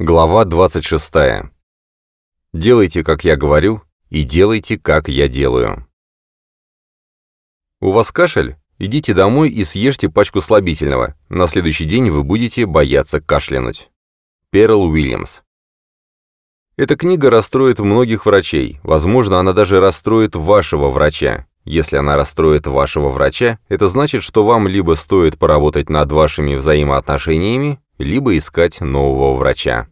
Глава 26. Делайте, как я говорю, и делайте, как я делаю. У вас кашель? Идите домой и съешьте пачку слабительного. На следующий день вы будете бояться кашлянуть. Перл Уильямс. Эта книга расстроит многих врачей. Возможно, она даже расстроит вашего врача. Если она расстроит вашего врача, это значит, что вам либо стоит поработать над вашими взаимоотношениями, либо искать нового врача.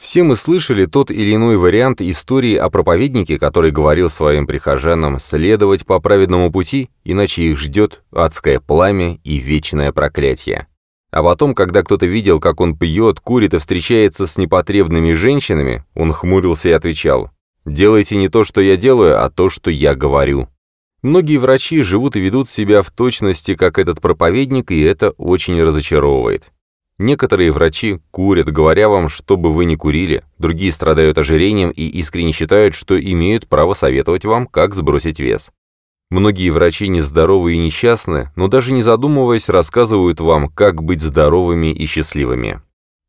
Все мы слышали тот или иной вариант истории о проповеднике, который говорил своим прихожанам следовать по праведному пути, иначе их ждет адское пламя и вечное проклятие. А потом, когда кто-то видел, как он пьет, курит и встречается с непотребными женщинами, он хмурился и отвечал, «Делайте не то, что я делаю, а то, что я говорю». Многие врачи живут и ведут себя в точности, как этот проповедник, и это очень разочаровывает. Некоторые врачи курят, говоря вам, чтобы вы не курили, другие страдают ожирением и искренне считают, что имеют право советовать вам, как сбросить вес. Многие врачи нездоровы и несчастны, но даже не задумываясь, рассказывают вам, как быть здоровыми и счастливыми.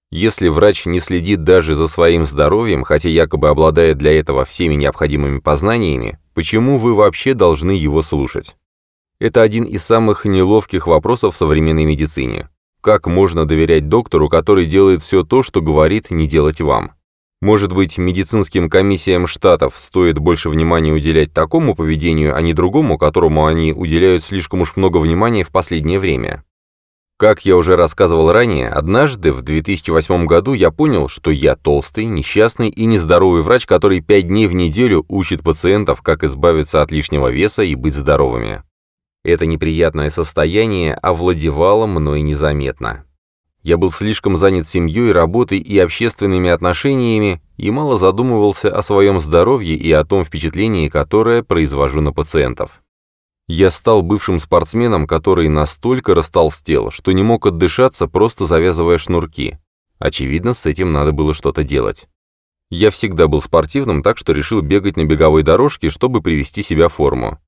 Если врач не следит даже за своим здоровьем, хотя якобы обладает для этого всеми необходимыми познаниями, почему вы вообще должны его слушать? Это один из самых неловких вопросов в современной медицине. Как можно доверять доктору, который делает все то, что говорит не делать вам? Может быть, медицинским комиссиям штатов стоит больше внимания уделять такому поведению, а не другому, которому они уделяют слишком уж много внимания в последнее время? Как я уже рассказывал ранее, однажды, в 2008 году, я понял, что я толстый, несчастный и нездоровый врач, который пять дней в неделю учит пациентов, как избавиться от лишнего веса и быть здоровыми. Это неприятное состояние овладевало мной незаметно. Я был слишком занят семьей, работой и общественными отношениями и мало задумывался о своем здоровье и о том впечатлении, которое произвожу на пациентов. Я стал бывшим спортсменом, который настолько растолстел, что не мог отдышаться, просто завязывая шнурки. Очевидно, с этим надо было что-то делать. Я всегда был спортивным, так что решил бегать на беговой дорожке, чтобы привести себя в форму.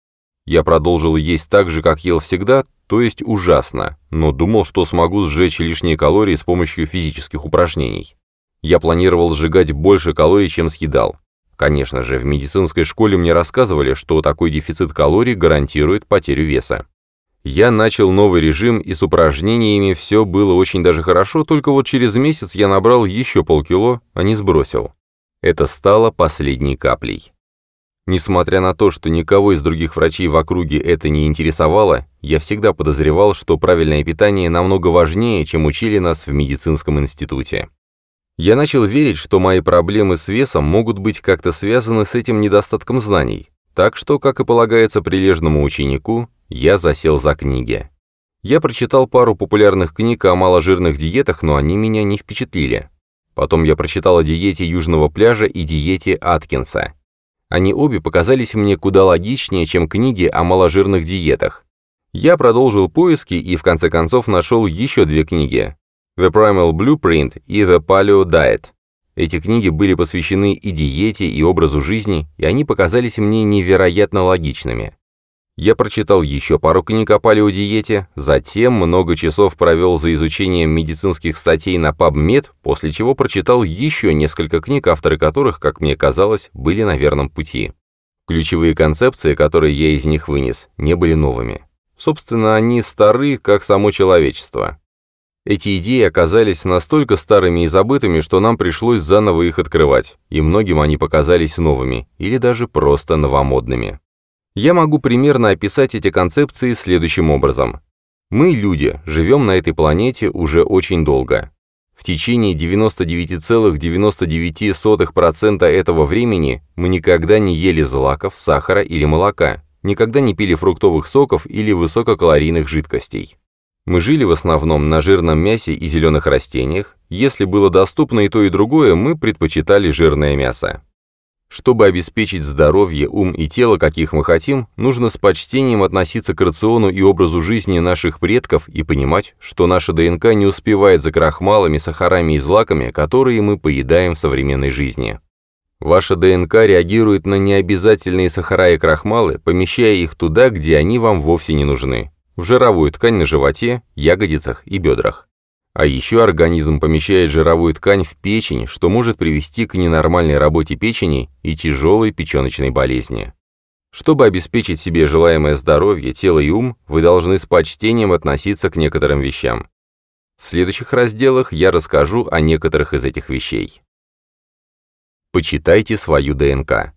Я продолжил есть так же, как ел всегда, то есть ужасно, но думал, что смогу сжечь лишние калории с помощью физических упражнений. Я планировал сжигать больше калорий, чем съедал. Конечно же, в медицинской школе мне рассказывали, что такой дефицит калорий гарантирует потерю веса. Я начал новый режим, и с упражнениями все было очень даже хорошо, только вот через месяц я набрал еще полкило, а не сбросил. Это стало последней каплей. Несмотря на то, что никого из других врачей в округе это не интересовало, я всегда подозревал, что правильное питание намного важнее, чем учили нас в медицинском институте. Я начал верить, что мои проблемы с весом могут быть как-то связаны с этим недостатком знаний, так что, как и полагается прилежному ученику, я засел за книги. Я прочитал пару популярных книг о маложирных диетах, но они меня не впечатлили. Потом я прочитал о диете Южного пляжа и диете Аткинса. Они обе показались мне куда логичнее, чем книги о маложирных диетах. Я продолжил поиски и в конце концов нашел еще две книги «The Primal Blueprint» и «The Paleo Diet». Эти книги были посвящены и диете, и образу жизни, и они показались мне невероятно логичными. Я прочитал еще пару книг о палеодиете, затем много часов провел за изучением медицинских статей на PubMed, после чего прочитал еще несколько книг, авторы которых, как мне казалось, были на верном пути. Ключевые концепции, которые я из них вынес, не были новыми. Собственно, они стары, как само человечество. Эти идеи оказались настолько старыми и забытыми, что нам пришлось заново их открывать, и многим они показались новыми, или даже просто новомодными. Я могу примерно описать эти концепции следующим образом. Мы, люди, живем на этой планете уже очень долго. В течение 99,99% этого времени мы никогда не ели злаков, сахара или молока, никогда не пили фруктовых соков или высококалорийных жидкостей. Мы жили в основном на жирном мясе и зеленых растениях. Если было доступно и то, и другое, мы предпочитали жирное мясо. Чтобы обеспечить здоровье, ум и тело, каких мы хотим, нужно с почтением относиться к рациону и образу жизни наших предков и понимать, что наша ДНК не успевает за крахмалами, сахарами и злаками, которые мы поедаем в современной жизни. Ваша ДНК реагирует на необязательные сахара и крахмалы, помещая их туда, где они вам вовсе не нужны – в жировую ткань на животе, ягодицах и бедрах. А еще организм помещает жировую ткань в печень, что может привести к ненормальной работе печени и тяжелой печеночной болезни. Чтобы обеспечить себе желаемое здоровье, тело и ум, вы должны с почтением относиться к некоторым вещам. В следующих разделах я расскажу о некоторых из этих вещей. Почитайте свою ДНК.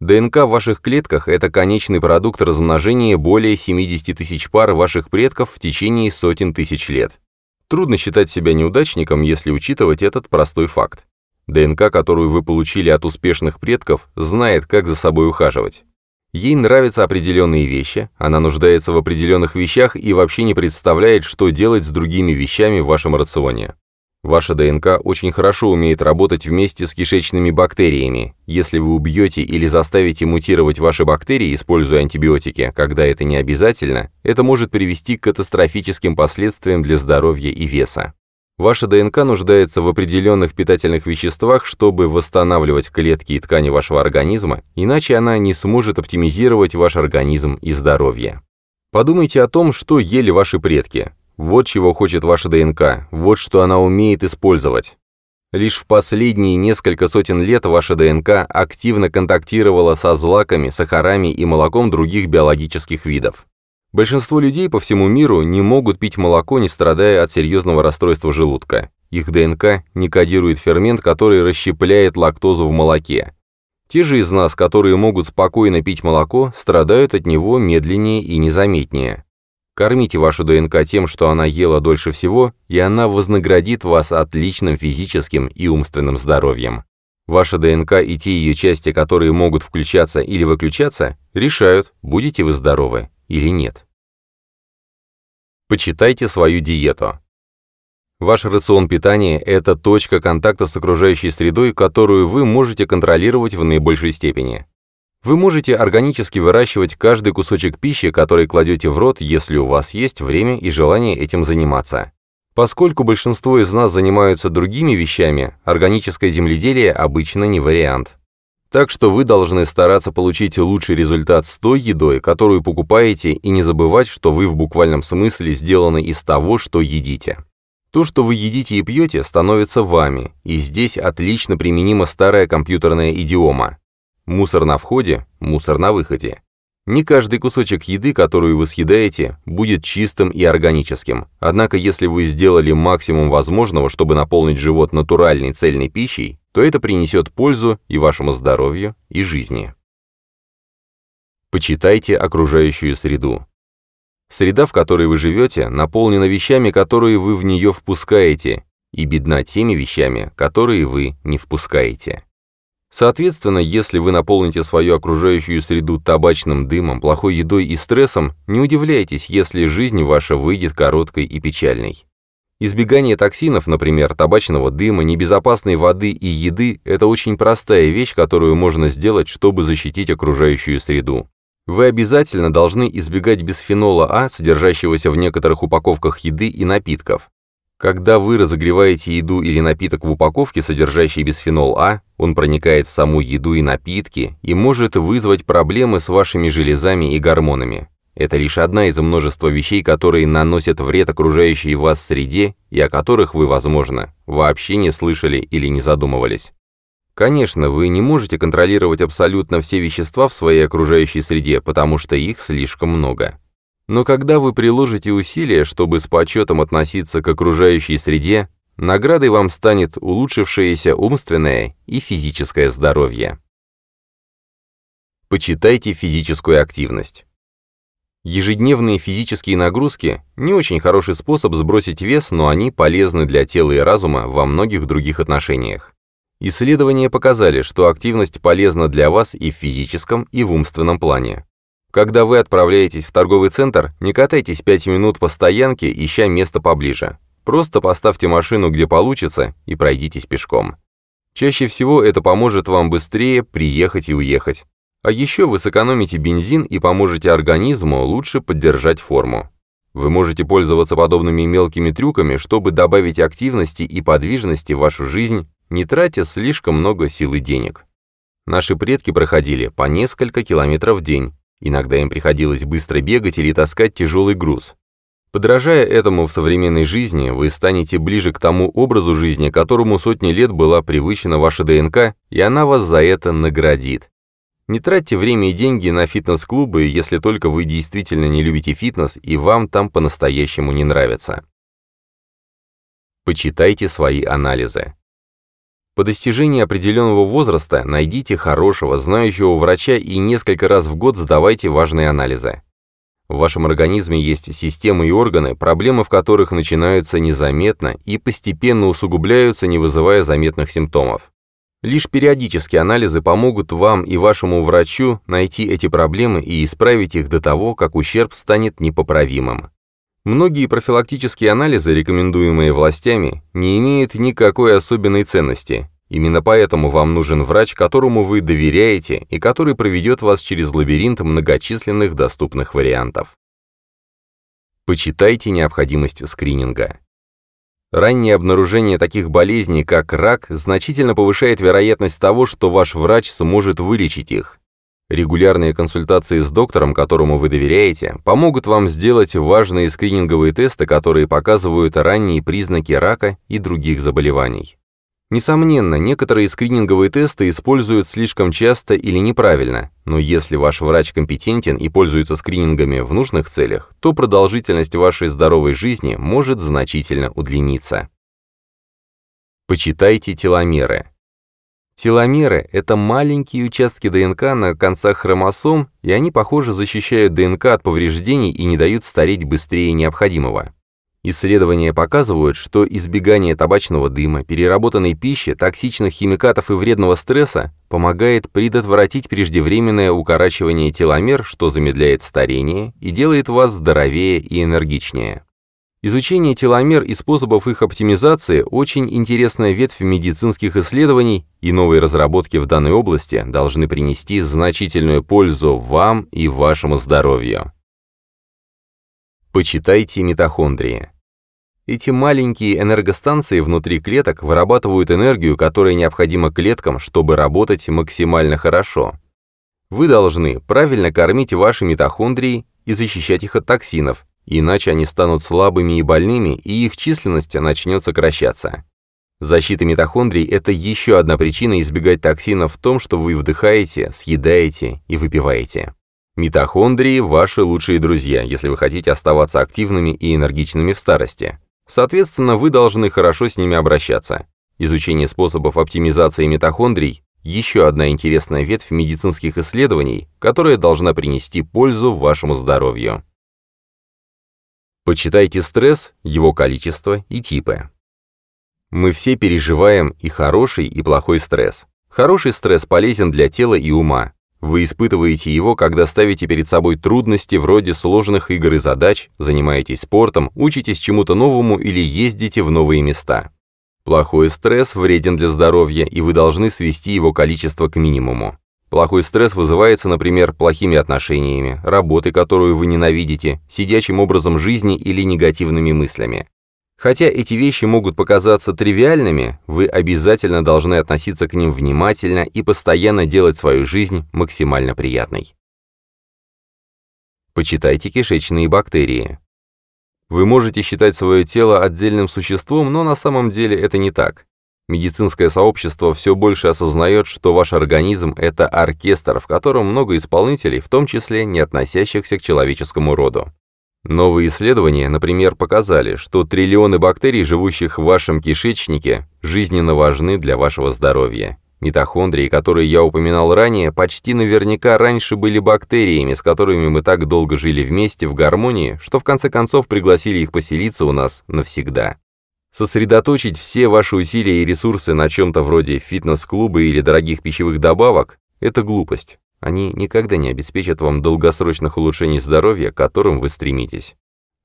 ДНК в ваших клетках – это конечный продукт размножения более 70 тысяч пар ваших предков в течение сотен тысяч лет. Трудно считать себя неудачником, если учитывать этот простой факт. ДНК, которую вы получили от успешных предков, знает, как за собой ухаживать. Ей нравятся определенные вещи, она нуждается в определенных вещах и вообще не представляет, что делать с другими вещами в вашем рационе. Ваша ДНК очень хорошо умеет работать вместе с кишечными бактериями. Если вы убьете или заставите мутировать ваши бактерии, используя антибиотики, когда это не обязательно, это может привести к катастрофическим последствиям для здоровья и веса. Ваша ДНК нуждается в определенных питательных веществах, чтобы восстанавливать клетки и ткани вашего организма, иначе она не сможет оптимизировать ваш организм и здоровье. Подумайте о том, что ели ваши предки. Вот чего хочет ваша ДНК, вот что она умеет использовать. Лишь в последние несколько сотен лет ваша ДНК активно контактировала со злаками, сахарами и молоком других биологических видов. Большинство людей по всему миру не могут пить молоко, не страдая от серьезного расстройства желудка. Их ДНК не кодирует фермент, который расщепляет лактозу в молоке. Те же из нас, которые могут спокойно пить молоко, страдают от него медленнее и незаметнее. Кормите вашу ДНК тем, что она ела дольше всего, и она вознаградит вас отличным физическим и умственным здоровьем. Ваша ДНК и те ее части, которые могут включаться или выключаться, решают, будете вы здоровы или нет. Почитайте свою диету. Ваш рацион питания – это точка контакта с окружающей средой, которую вы можете контролировать в наибольшей степени. Вы можете органически выращивать каждый кусочек пищи, который кладете в рот, если у вас есть время и желание этим заниматься. Поскольку большинство из нас занимаются другими вещами, органическое земледелие обычно не вариант. Так что вы должны стараться получить лучший результат с той едой, которую покупаете, и не забывать, что вы в буквальном смысле сделаны из того, что едите. То, что вы едите и пьете, становится вами, и здесь отлично применима старая компьютерная идиома. Мусор на входе, мусор на выходе. Не каждый кусочек еды, которую вы съедаете, будет чистым и органическим. Однако, если вы сделали максимум возможного, чтобы наполнить живот натуральной цельной пищей, то это принесет пользу и вашему здоровью, и жизни. Почитайте окружающую среду. Среда, в которой вы живете, наполнена вещами, которые вы в нее впускаете, и бедна теми вещами, которые вы не впускаете. Соответственно, если вы наполните свою окружающую среду табачным дымом, плохой едой и стрессом, не удивляйтесь, если жизнь ваша выйдет короткой и печальной. Избегание токсинов, например, табачного дыма, небезопасной воды и еды – это очень простая вещь, которую можно сделать, чтобы защитить окружающую среду. Вы обязательно должны избегать бисфенола А, содержащегося в некоторых упаковках еды и напитков. Когда вы разогреваете еду или напиток в упаковке, содержащей бисфенол А, он проникает в саму еду и напитки и может вызвать проблемы с вашими железами и гормонами. Это лишь одна из множества вещей, которые наносят вред окружающей вас среде и о которых вы, возможно, вообще не слышали или не задумывались. Конечно, вы не можете контролировать абсолютно все вещества в своей окружающей среде, потому что их слишком много. Но когда вы приложите усилия, чтобы с почетом относиться к окружающей среде, наградой вам станет улучшившееся умственное и физическое здоровье. Почитайте физическую активность. Ежедневные физические нагрузки – не очень хороший способ сбросить вес, но они полезны для тела и разума во многих других отношениях. Исследования показали, что активность полезна для вас и в физическом, и в умственном плане. Когда вы отправляетесь в торговый центр, не катайтесь 5 минут по стоянке, ища место поближе. Просто поставьте машину где получится и пройдитесь пешком. Чаще всего это поможет вам быстрее приехать и уехать. А еще вы сэкономите бензин и поможете организму лучше поддержать форму. Вы можете пользоваться подобными мелкими трюками, чтобы добавить активности и подвижности в вашу жизнь, не тратя слишком много сил и денег. Наши предки проходили по несколько километров в день, Иногда им приходилось быстро бегать или таскать тяжелый груз. Подражая этому в современной жизни, вы станете ближе к тому образу жизни, которому сотни лет была привычна ваша ДНК, и она вас за это наградит. Не тратьте время и деньги на фитнес-клубы, если только вы действительно не любите фитнес и вам там по-настоящему не нравится. Почитайте свои анализы. По достижении определенного возраста найдите хорошего, знающего врача и несколько раз в год сдавайте важные анализы. В вашем организме есть системы и органы, проблемы в которых начинаются незаметно и постепенно усугубляются, не вызывая заметных симптомов. Лишь периодические анализы помогут вам и вашему врачу найти эти проблемы и исправить их до того, как ущерб станет непоправимым. Многие профилактические анализы, рекомендуемые властями, не имеют никакой особенной ценности. Именно поэтому вам нужен врач, которому вы доверяете и который проведет вас через лабиринт многочисленных доступных вариантов. Почитайте необходимость скрининга. Раннее обнаружение таких болезней, как рак, значительно повышает вероятность того, что ваш врач сможет вылечить их. Регулярные консультации с доктором, которому вы доверяете, помогут вам сделать важные скрининговые тесты, которые показывают ранние признаки рака и других заболеваний. Несомненно, некоторые скрининговые тесты используют слишком часто или неправильно, но если ваш врач компетентен и пользуется скринингами в нужных целях, то продолжительность вашей здоровой жизни может значительно удлиниться. Почитайте теломеры. Теломеры – это маленькие участки ДНК на концах хромосом, и они, похоже, защищают ДНК от повреждений и не дают стареть быстрее необходимого. Исследования показывают, что избегание табачного дыма, переработанной пищи, токсичных химикатов и вредного стресса помогает предотвратить преждевременное укорачивание теломер, что замедляет старение и делает вас здоровее и энергичнее. Изучение теломер и способов их оптимизации – очень интересная ветвь медицинских исследований, и новые разработки в данной области должны принести значительную пользу вам и вашему здоровью. Почитайте митохондрии. Эти маленькие энергостанции внутри клеток вырабатывают энергию, которая необходима клеткам, чтобы работать максимально хорошо. Вы должны правильно кормить ваши митохондрии и защищать их от токсинов, иначе они станут слабыми и больными, и их численность начнет сокращаться. Защита митохондрий – это еще одна причина избегать токсинов в том, что вы вдыхаете, съедаете и выпиваете. Митохондрии – ваши лучшие друзья, если вы хотите оставаться активными и энергичными в старости. Соответственно, вы должны хорошо с ними обращаться. Изучение способов оптимизации митохондрий – еще одна интересная ветвь медицинских исследований, которая должна принести пользу вашему здоровью. Почитайте стресс, его количество и типы. Мы все переживаем и хороший, и плохой стресс. Хороший стресс полезен для тела и ума. Вы испытываете его, когда ставите перед собой трудности вроде сложных игр и задач, занимаетесь спортом, учитесь чему-то новому или ездите в новые места. Плохой стресс вреден для здоровья, и вы должны свести его количество к минимуму. Плохой стресс вызывается, например, плохими отношениями, работой, которую вы ненавидите, сидячим образом жизни или негативными мыслями. Хотя эти вещи могут показаться тривиальными, вы обязательно должны относиться к ним внимательно и постоянно делать свою жизнь максимально приятной. Почитайте кишечные бактерии. Вы можете считать свое тело отдельным существом, но на самом деле это не так. Медицинское сообщество все больше осознает, что ваш организм – это оркестр, в котором много исполнителей, в том числе не относящихся к человеческому роду. Новые исследования, например, показали, что триллионы бактерий, живущих в вашем кишечнике, жизненно важны для вашего здоровья. Митохондрии, которые я упоминал ранее, почти наверняка раньше были бактериями, с которыми мы так долго жили вместе в гармонии, что в конце концов пригласили их поселиться у нас навсегда. Сосредоточить все ваши усилия и ресурсы на чем-то вроде фитнес-клуба или дорогих пищевых добавок – это глупость. Они никогда не обеспечат вам долгосрочных улучшений здоровья, к которым вы стремитесь.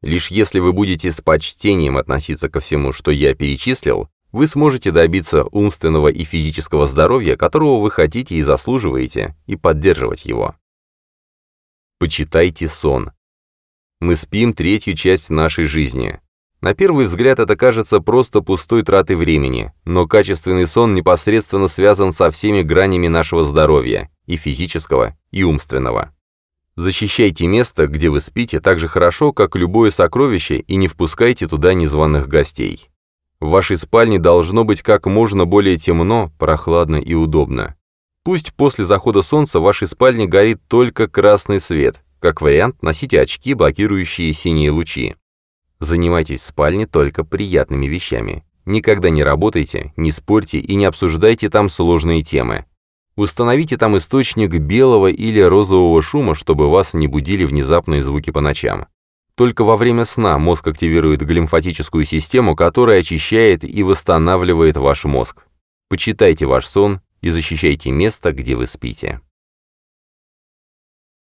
Лишь если вы будете с почтением относиться ко всему, что я перечислил, вы сможете добиться умственного и физического здоровья, которого вы хотите и заслуживаете, и поддерживать его. Почитайте сон. Мы спим третью часть нашей жизни. На первый взгляд это кажется просто пустой тратой времени, но качественный сон непосредственно связан со всеми гранями нашего здоровья, и физического, и умственного. Защищайте место, где вы спите, так же хорошо, как любое сокровище, и не впускайте туда незваных гостей. В вашей спальне должно быть как можно более темно, прохладно и удобно. Пусть после захода солнца в вашей спальне горит только красный свет. Как вариант, носите очки, блокирующие синие лучи. Занимайтесь в спальне только приятными вещами. Никогда не работайте, не спорьте и не обсуждайте там сложные темы. Установите там источник белого или розового шума, чтобы вас не будили внезапные звуки по ночам. Только во время сна мозг активирует глимфатическую систему, которая очищает и восстанавливает ваш мозг. Почитайте ваш сон и защищайте место, где вы спите.